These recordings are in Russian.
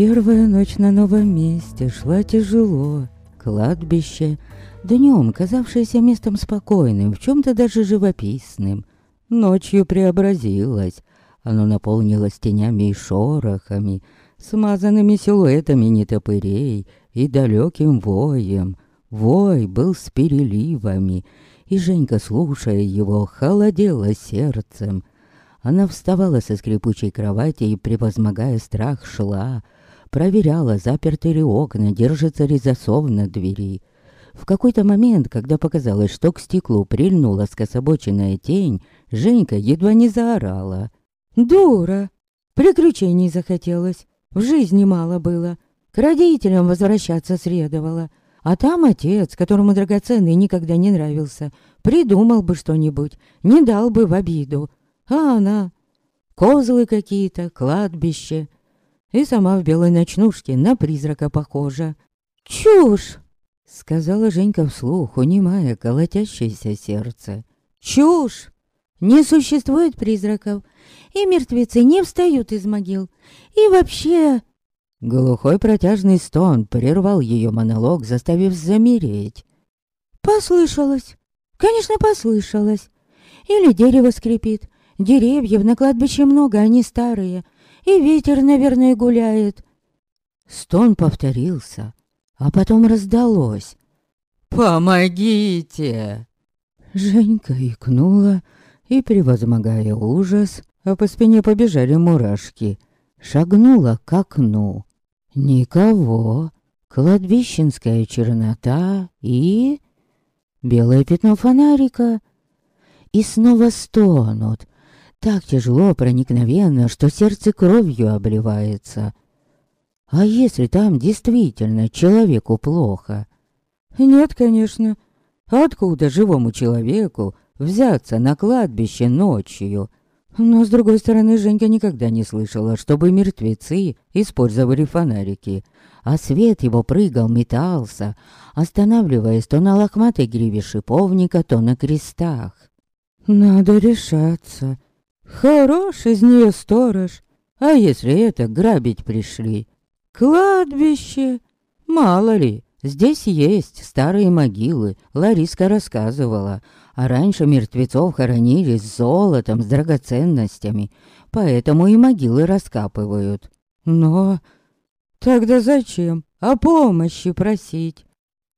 Первая ночь на новом месте шла тяжело. Кладбище, днем казавшееся местом спокойным, в чем-то даже живописным, ночью преобразилось. Оно наполнилось тенями и шорохами, смазанными силуэтами нетопырей и далеким воем. Вой был с переливами, и Женька, слушая его, холодела сердцем. Она вставала со скрипучей кровати и, превозмогая страх, шла, проверяла, заперты ли окна, держится ли засов на двери. В какой-то момент, когда показалось, что к стеклу прильнула скособоченная тень, Женька едва не заорала. «Дура! Приключений захотелось. В жизни мало было. К родителям возвращаться следовало. А там отец, которому драгоценный никогда не нравился, придумал бы что-нибудь, не дал бы в обиду. А она... Козлы какие-то, кладбище. И сама в белой ночнушке на призрака похожа. «Чушь!» — сказала Женька вслух, унимая колотящееся сердце. «Чушь! Не существует призраков, и мертвецы не встают из могил. И вообще...» Глухой протяжный стон прервал ее монолог, заставив замереть. «Послышалось. Конечно, послышалось. Или дерево скрипит. Деревьев на кладбище много, они старые. И ветер, наверное, гуляет. Стон повторился, а потом раздалось. «Помогите!» Женька икнула и, превозмогая ужас, а по спине побежали мурашки, шагнула к окну. Никого. Кладбищенская чернота и... Белое пятно фонарика. И снова стонут, так тяжело, проникновенно, что сердце кровью обливается. А если там действительно человеку плохо? Нет, конечно. Откуда живому человеку взяться на кладбище ночью? Но, с другой стороны, Женька никогда не слышала, чтобы мертвецы использовали фонарики, а свет его прыгал, метался, останавливаясь то на лохматой гриве шиповника, то на крестах. «Надо решаться», Хорош из нее сторож. А если это грабить пришли? Кладбище? Мало ли, здесь есть старые могилы, Лариска рассказывала. А раньше мертвецов хоронили с золотом, с драгоценностями, поэтому и могилы раскапывают. Но тогда зачем о помощи просить?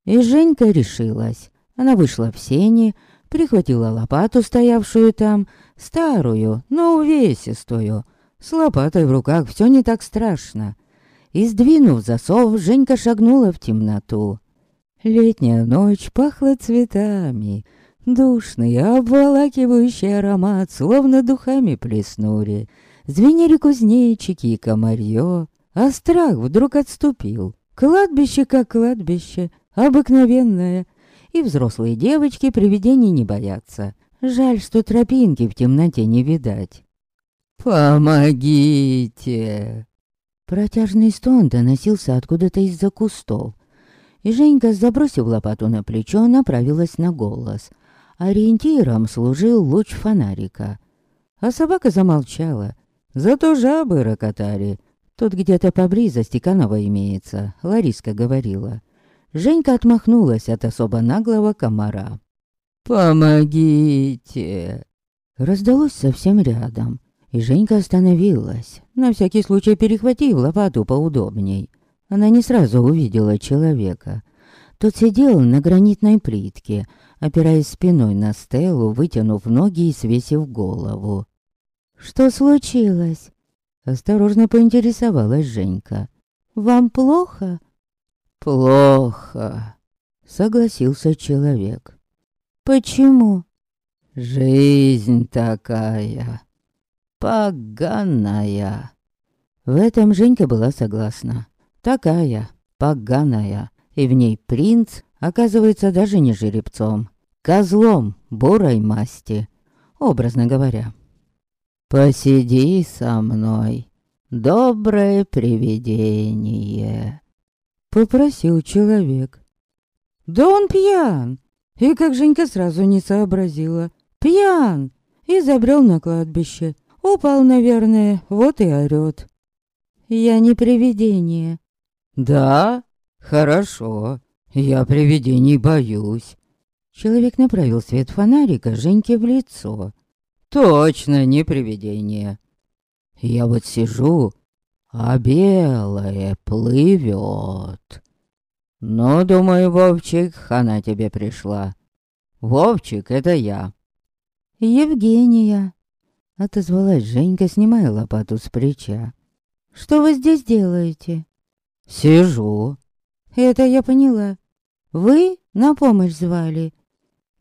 И Женька решилась. Она вышла в сени, прихватила лопату, стоявшую там, старую, но увесистую. С лопатой в руках все не так страшно. И сдвинув засов, Женька шагнула в темноту. Летняя ночь пахла цветами. Душный, обволакивающий аромат, словно духами плеснули. Звенели кузнечики и комарье, а страх вдруг отступил. Кладбище как кладбище, обыкновенное, и взрослые девочки привидений не боятся. Жаль, что тропинки в темноте не видать. «Помогите!» Протяжный стон доносился откуда-то из-за кустов. И Женька, забросив лопату на плечо, направилась на голос. Ориентиром служил луч фонарика. А собака замолчала. Зато жабы рокотали. Тут где-то поблизости канава имеется, Лариска говорила. Женька отмахнулась от особо наглого комара. «Помогите!» Раздалось совсем рядом, и Женька остановилась, на всякий случай перехватив лопату поудобней. Она не сразу увидела человека. Тот сидел на гранитной плитке, опираясь спиной на стелу, вытянув ноги и свесив голову. «Что случилось?» Осторожно поинтересовалась Женька. «Вам плохо?» «Плохо», — согласился человек. «Почему?» «Жизнь такая, поганая». В этом Женька была согласна. Такая, поганая, и в ней принц оказывается даже не жеребцом, козлом бурой масти, образно говоря. «Посиди со мной, доброе привидение». Попросил человек. Да он пьян. И как Женька сразу не сообразила. Пьян. И забрел на кладбище. Упал, наверное, вот и орёт. Я не привидение. Да? Хорошо. Я привидений боюсь. Человек направил свет фонарика Женьке в лицо. Точно не привидение. Я вот сижу, а белое плывет. Ну, думаю, Вовчик, она тебе пришла. Вовчик, это я. Евгения, отозвалась Женька, снимая лопату с плеча. Что вы здесь делаете? Сижу. Это я поняла. Вы на помощь звали?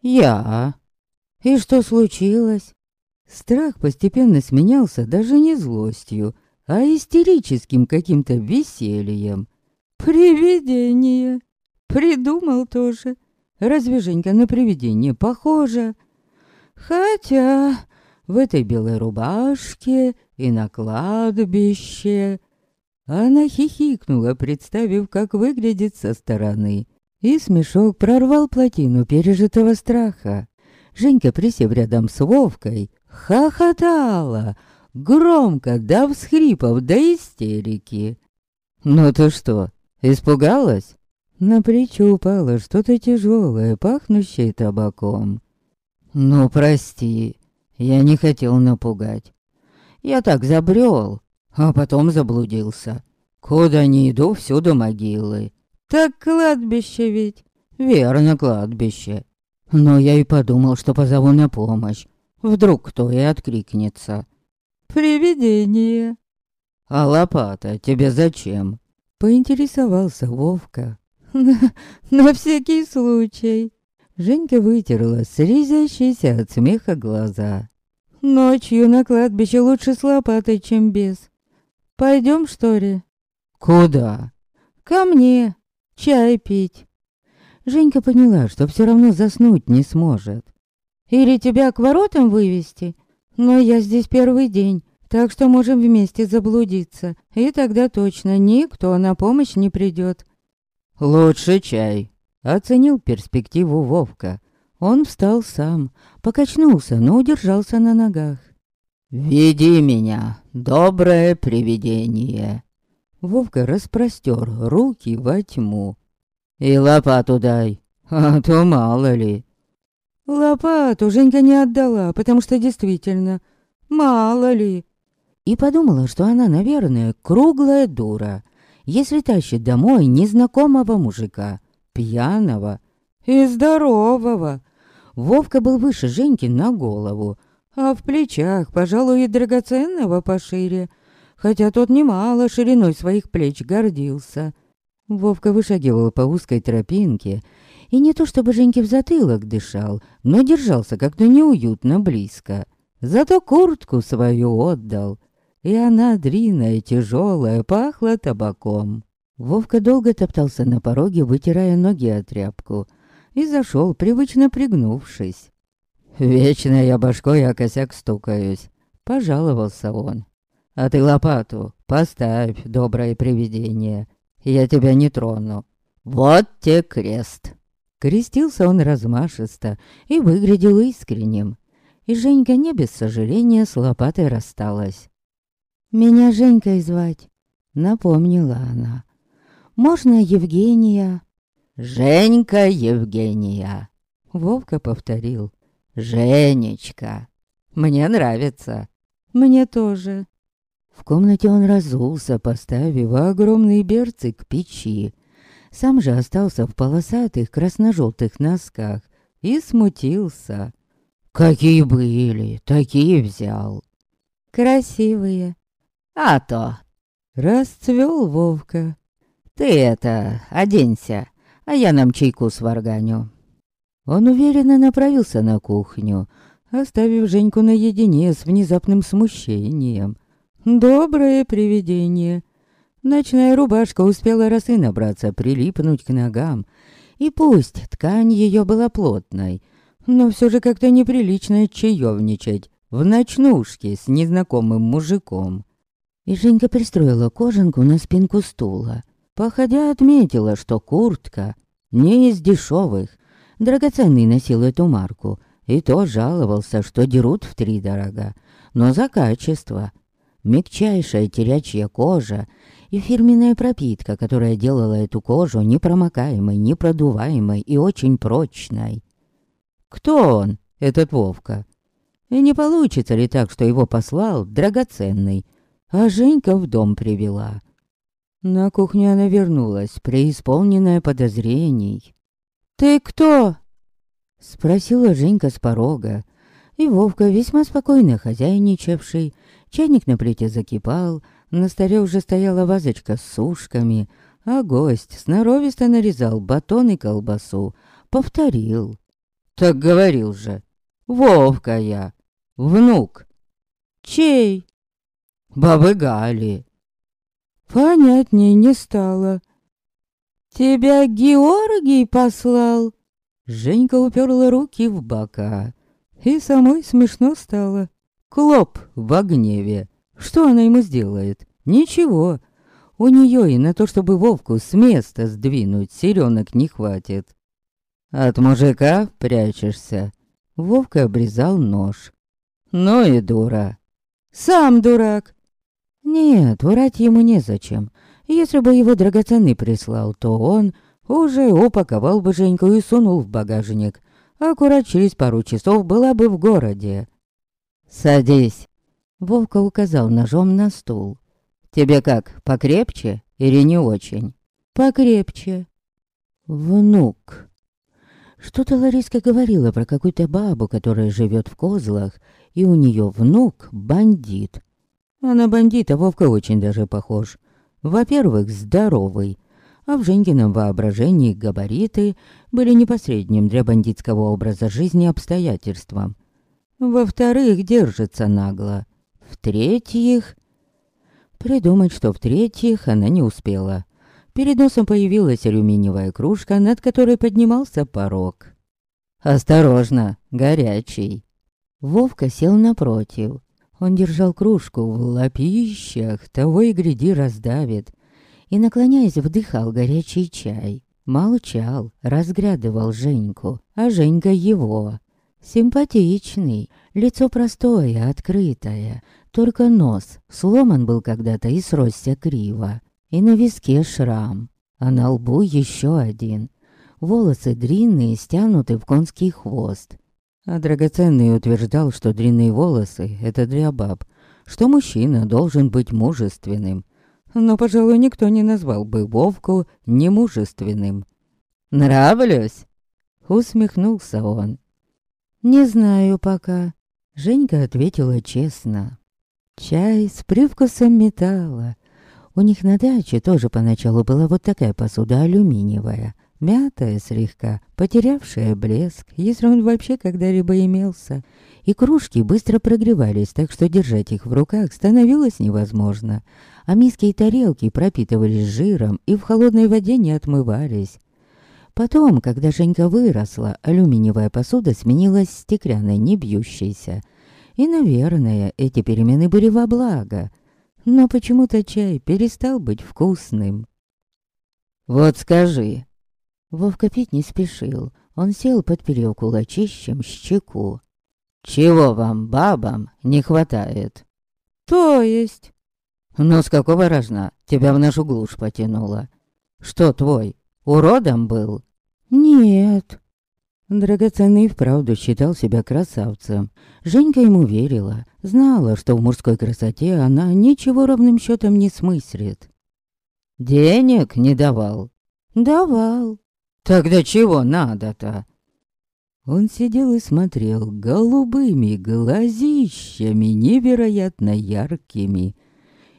Я. И что случилось? Страх постепенно сменялся даже не злостью, а истерическим каким-то весельем. Привидение. Придумал тоже. Разве Женька на привидение похожа? Хотя в этой белой рубашке и на кладбище... Она хихикнула, представив, как выглядит со стороны. И смешок прорвал плотину пережитого страха. Женька, присев рядом с Вовкой, хохотала, громко, до всхрипов, до истерики. «Ну ты что, испугалась?» На плечо упало что-то тяжелое, пахнущее табаком. «Ну, прости, я не хотел напугать. Я так забрел, а потом заблудился. Куда ни иду, всюду могилы. Так кладбище ведь. Верно, кладбище. Но я и подумал, что позову на помощь. Вдруг кто и откликнется. Привидение. А лопата тебе зачем? Поинтересовался Вовка. На, на всякий случай. Женька вытерла слезящиеся от смеха глаза. Ночью на кладбище лучше с лопатой, чем без. Пойдем, что ли? Куда? Ко мне. Чай пить. Женька поняла, что все равно заснуть не сможет. Или тебя к воротам вывести? Но я здесь первый день, так что можем вместе заблудиться. И тогда точно никто на помощь не придет. Лучше чай. Оценил перспективу Вовка. Он встал сам, покачнулся, но удержался на ногах. «Веди меня, доброе привидение!» Вовка распростер руки во тьму. «И лопату дай, а то мало ли». Лопату Женька не отдала, потому что действительно, мало ли. И подумала, что она, наверное, круглая дура, если тащит домой незнакомого мужика, пьяного и здорового. Вовка был выше Женьки на голову, а в плечах, пожалуй, и драгоценного пошире, хотя тот немало шириной своих плеч гордился. Вовка вышагивал по узкой тропинке, и не то чтобы Женьке в затылок дышал, но держался как-то неуютно близко. Зато куртку свою отдал, и она, длинная, тяжелая, пахла табаком. Вовка долго топтался на пороге, вытирая ноги от тряпку, и зашел, привычно пригнувшись. «Вечно я башкой о косяк стукаюсь», — пожаловался он. «А ты лопату поставь, доброе привидение, я тебя не трону. Вот те крест!» Крестился он размашисто и выглядел искренним. И Женька не без сожаления с лопатой рассталась. «Меня Женькой звать», — напомнила она. «Можно Евгения?» «Женька Евгения», — Вовка повторил. «Женечка, мне нравится». «Мне тоже». В комнате он разулся, поставив огромный берцы к печи. Сам же остался в полосатых красно-желтых носках и смутился. «Какие были, такие взял». «Красивые». «А то». Расцвел Вовка. «Ты это, оденься, а я нам чайку сварганю». Он уверенно направился на кухню, оставив Женьку наедине с внезапным смущением. Доброе привидение. Ночная рубашка успела росы набраться, прилипнуть к ногам. И пусть ткань ее была плотной, но все же как-то неприлично чаевничать в ночнушке с незнакомым мужиком. И Женька пристроила кожанку на спинку стула. Походя отметила, что куртка не из дешевых, Драгоценный носил эту марку, и то жаловался, что дерут в три дорога, но за качество. мягчайшая терячья кожа и фирменная пропитка, которая делала эту кожу непромокаемой, непродуваемой и очень прочной. Кто он, этот Вовка? И не получится ли так, что его послал драгоценный, а Женька в дом привела? На кухню она вернулась, преисполненная подозрений. «Ты кто?» Спросила Женька с порога. И Вовка, весьма спокойно хозяйничавший, чайник на плите закипал, на столе уже стояла вазочка с сушками, а гость сноровисто нарезал батон и колбасу. Повторил. «Так говорил же! Вовка я! Внук!» «Чей?» «Бабы Гали!» Понятнее не стало. «Тебя Георгий послал?» Женька уперла руки в бока. И самой смешно стало. Клоп в гневе. Что она ему сделает? Ничего. У нее и на то, чтобы Вовку с места сдвинуть, сиренок не хватит. От мужика прячешься. Вовка обрезал нож. Ну и дура. Сам дурак. Нет, врать ему незачем. Если бы его драгоценный прислал, то он уже упаковал бы Женьку и сунул в багажник. Аккурат через пару часов была бы в городе. «Садись!» Вовка указал ножом на стул. «Тебе как, покрепче или не очень?» «Покрепче». «Внук». Что-то Лариска говорила про какую-то бабу, которая живет в козлах, и у нее внук бандит. А на бандита Вовка очень даже похож. Во-первых, здоровый, а в Женькином воображении габариты были непосредним для бандитского образа жизни обстоятельством. Во-вторых, держится нагло. В-третьих... Придумать, что в-третьих, она не успела. Перед носом появилась алюминиевая кружка, над которой поднимался порог. «Осторожно, горячий!» Вовка сел напротив. Он держал кружку в лапищах, того и гряди раздавит. И, наклоняясь, вдыхал горячий чай. Молчал, разглядывал Женьку, а Женька его. Симпатичный, лицо простое, открытое. Только нос сломан был когда-то и сросся криво. И на виске шрам, а на лбу еще один. Волосы длинные, стянуты в конский хвост. А драгоценный утверждал, что длинные волосы — это для баб, что мужчина должен быть мужественным. Но, пожалуй, никто не назвал бы Вовку немужественным. «Нравлюсь?» — усмехнулся он. «Не знаю пока», — Женька ответила честно. «Чай с привкусом металла. У них на даче тоже поначалу была вот такая посуда алюминиевая мятая слегка, потерявшая блеск, если он вообще когда-либо имелся. И кружки быстро прогревались, так что держать их в руках становилось невозможно. А миски и тарелки пропитывались жиром и в холодной воде не отмывались. Потом, когда Женька выросла, алюминиевая посуда сменилась стеклянной, не бьющейся. И, наверное, эти перемены были во благо. Но почему-то чай перестал быть вкусным. «Вот скажи, Вовка пить не спешил. Он сел, подперев кулачищем щеку. «Чего вам, бабам, не хватает?» «То есть?» «Ну, с какого рожна тебя в нашу глушь потянуло? Что твой, уродом был?» «Нет». Драгоценный вправду считал себя красавцем. Женька ему верила, знала, что в мужской красоте она ничего ровным счетом не смыслит. «Денег не давал?» «Давал. Тогда чего надо-то? Он сидел и смотрел голубыми глазищами, невероятно яркими.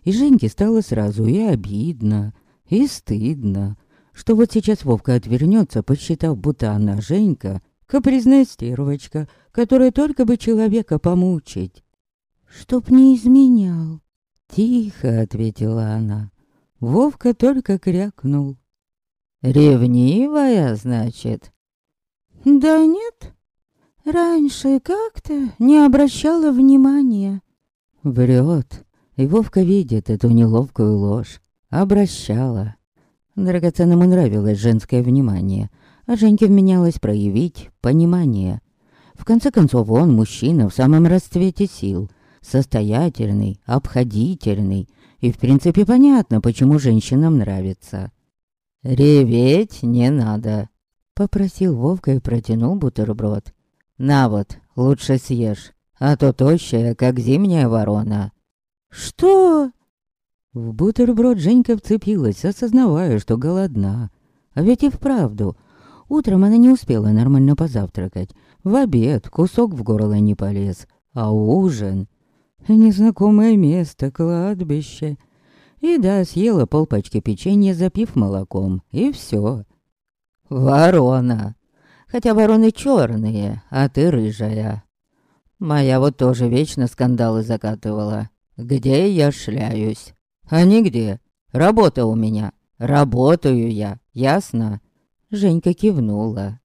И Женьке стало сразу и обидно, и стыдно, что вот сейчас Вовка отвернется, посчитав, будто она, Женька, капризная стервочка, которая только бы человека помучить. «Чтоб не изменял», — тихо ответила она. Вовка только крякнул. Ревнивая, значит? Да нет. Раньше как-то не обращала внимания. Врет. И Вовка видит эту неловкую ложь. Обращала. Драгоценному нравилось женское внимание, а Женьке вменялось проявить понимание. В конце концов, он мужчина в самом расцвете сил. Состоятельный, обходительный. И в принципе понятно, почему женщинам нравится. «Реветь не надо», — попросил Вовка и протянул бутерброд. «На вот, лучше съешь, а то тощая, как зимняя ворона». «Что?» В бутерброд Женька вцепилась, осознавая, что голодна. А ведь и вправду. Утром она не успела нормально позавтракать. В обед кусок в горло не полез. А ужин... Незнакомое место, кладбище. И да, съела полпачки печенья, запив молоком. И все. Ворона. Хотя вороны черные, а ты рыжая. Моя вот тоже вечно скандалы закатывала. Где я шляюсь? А нигде. Работа у меня. Работаю я, ясно?» Женька кивнула.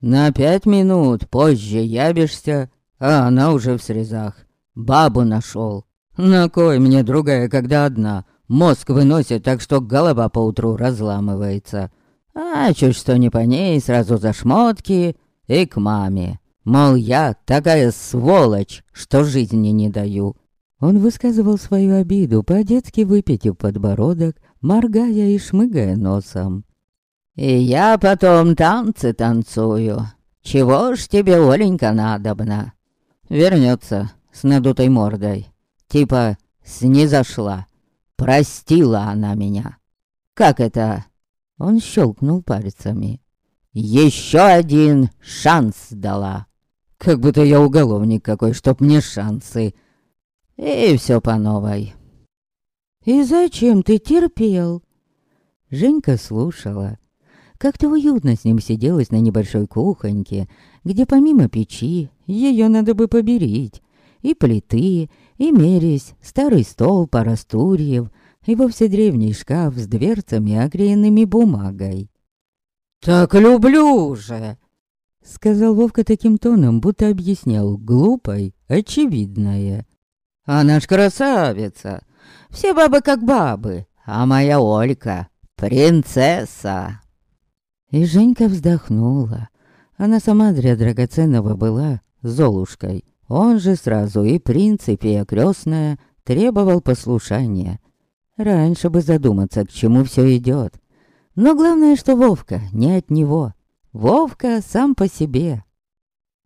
«На пять минут позже ябишься, а она уже в срезах. Бабу нашел. На кой мне другая, когда одна? Мозг выносит так, что голова поутру разламывается. А чуть что не по ней, сразу за шмотки и к маме. Мол, я такая сволочь, что жизни не даю. Он высказывал свою обиду, по-детски выпитив подбородок, моргая и шмыгая носом. «И я потом танцы танцую. Чего ж тебе, Оленька, надобно?» Вернется с надутой мордой. Типа снизошла. Простила она меня. «Как это?» Он щелкнул пальцами. «Еще один шанс дала!» Как будто я уголовник какой, чтоб мне шансы и все по новой. «И зачем ты терпел?» Женька слушала. Как-то уютно с ним сиделась на небольшой кухоньке, где помимо печи ее надо бы поберить. И плиты, и мересь, старый стол, пара стульев, и вовсе древний шкаф с дверцами, оклеенными бумагой. «Так люблю же!» Сказал Вовка таким тоном, будто объяснял глупой, очевидное. Она ж красавица. Все бабы как бабы, а моя Олька — принцесса. И Женька вздохнула. Она сама для драгоценного была Золушкой. Он же сразу и принцип, и окрестная требовал послушания. Раньше бы задуматься, к чему все идет. Но главное, что Вовка не от него. Вовка сам по себе.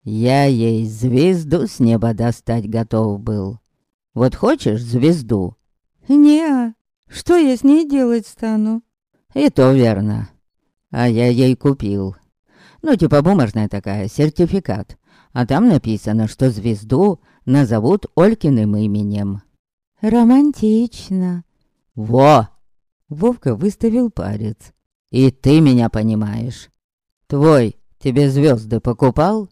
Я ей звезду с неба достать готов был. Вот хочешь звезду?» «Не, что я с ней делать стану?» «И то верно. А я ей купил. Ну, типа бумажная такая, сертификат. А там написано, что звезду назовут Олькиным именем». «Романтично». «Во!» Вовка выставил палец. «И ты меня понимаешь. Твой тебе звезды покупал?»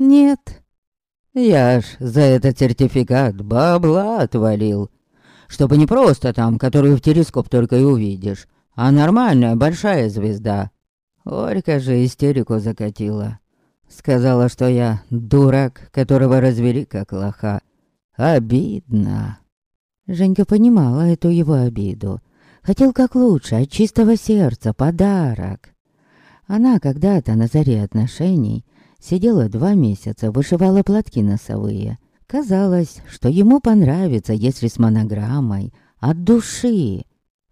«Нет». Я ж за этот сертификат бабла отвалил. Чтобы не просто там, которую в телескоп только и увидишь, а нормальная большая звезда. Олька же истерику закатила. Сказала, что я дурак, которого развели как лоха. Обидно. Женька понимала эту его обиду. Хотел как лучше, от чистого сердца, подарок. Она когда-то на заре отношений Сидела два месяца, вышивала платки носовые. Казалось, что ему понравится, если с монограммой. От души.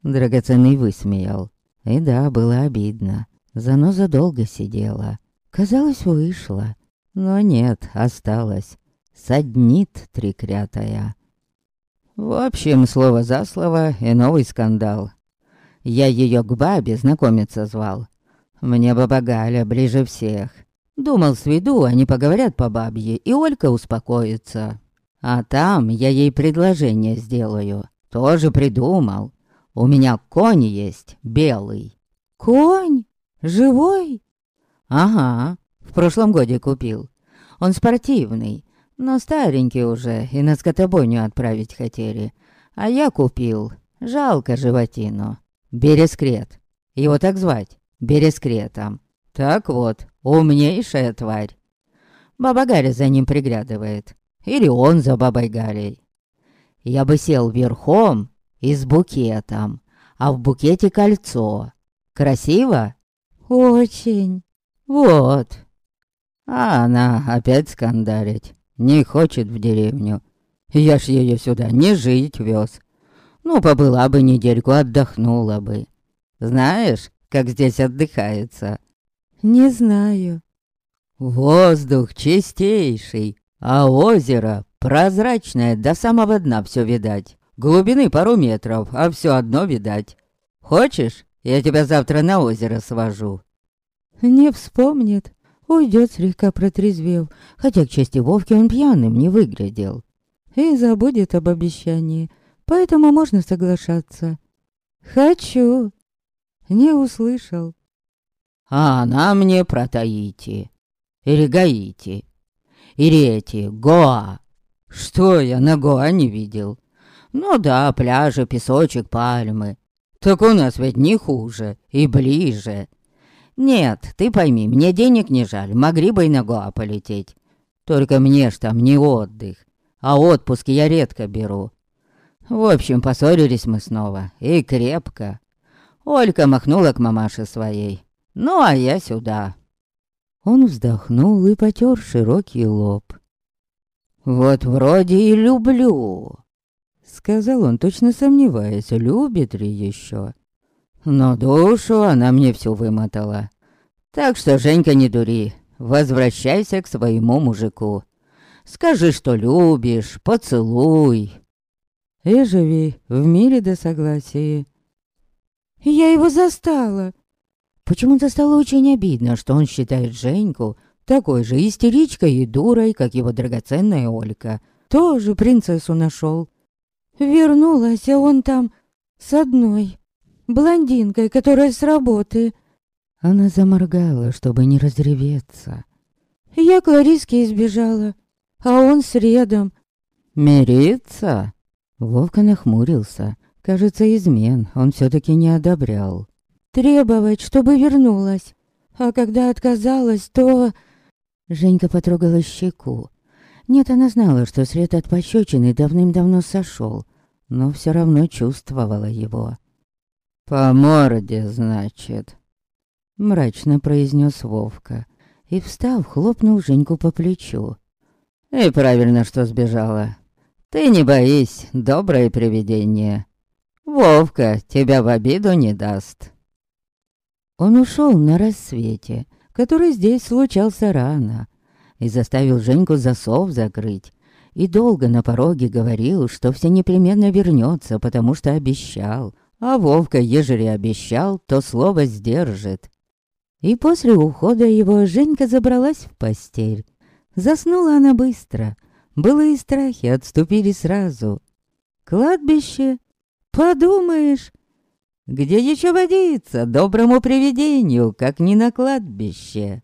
Драгоценный высмеял. И да, было обидно. Заноза долго сидела. Казалось, вышла. Но нет, осталась. Саднит трекрятая. В общем, слово за слово и новый скандал. Я ее к бабе знакомиться звал. Мне баба Галя ближе всех. Думал, сведу, они поговорят по бабье, и Олька успокоится. А там я ей предложение сделаю. Тоже придумал. У меня конь есть, белый. Конь? Живой? Ага, в прошлом годе купил. Он спортивный, но старенький уже, и на скотобойню отправить хотели. А я купил. Жалко животину. Берескрет. Его так звать. Берескретом. Так вот, умнейшая тварь. Баба Гаря за ним приглядывает. Или он за бабой Галей. Я бы сел верхом и с букетом, а в букете кольцо. Красиво? Очень. Вот. А она опять скандалить. Не хочет в деревню. Я ж ее сюда не жить вез. Ну, побыла бы недельку, отдохнула бы. Знаешь, как здесь отдыхается?» «Не знаю». «Воздух чистейший, а озеро прозрачное, до самого дна все видать. Глубины пару метров, а все одно видать. Хочешь, я тебя завтра на озеро свожу?» «Не вспомнит. Уйдет слегка протрезвев, хотя к чести Вовки он пьяным не выглядел. И забудет об обещании, поэтому можно соглашаться. Хочу. Не услышал. А она мне про Таити. Или Гаити. Или эти, Гоа. Что я на Гоа не видел? Ну да, пляжи, песочек, пальмы. Так у нас ведь не хуже и ближе. Нет, ты пойми, мне денег не жаль, могли бы и на Гоа полететь. Только мне ж там не отдых, а отпуски я редко беру. В общем, поссорились мы снова, и крепко. Олька махнула к мамаше своей, ну а я сюда. Он вздохнул и потер широкий лоб. «Вот вроде и люблю», — сказал он, точно сомневаясь, любит ли еще. Но душу она мне всю вымотала. Так что, Женька, не дури, возвращайся к своему мужику. Скажи, что любишь, поцелуй. И в мире до согласия. Я его застала. Почему-то стало очень обидно, что он считает Женьку такой же истеричкой и дурой, как его драгоценная Олька. Тоже принцессу нашел. Вернулась, а он там с одной блондинкой, которая с работы». Она заморгала, чтобы не разреветься. «Я к Лариске избежала, а он с Редом». «Мириться?» Вовка нахмурился. Кажется, измен он все-таки не одобрял. «Требовать, чтобы вернулась. А когда отказалась, то...» Женька потрогала щеку. Нет, она знала, что след от пощечины давным-давно сошел, но все равно чувствовала его. «По морде, значит», — мрачно произнес Вовка и, встав, хлопнул Женьку по плечу. «И правильно, что сбежала. Ты не боись, доброе привидение. Вовка тебя в обиду не даст». Он ушел на рассвете, который здесь случался рано, и заставил Женьку засов закрыть, и долго на пороге говорил, что все непременно вернется, потому что обещал — а Вовка, ежели обещал, то слово сдержит. И после ухода его Женька забралась в постель. Заснула она быстро. Былые страхи отступили сразу. Кладбище? Подумаешь, где еще водиться доброму привидению, как не на кладбище?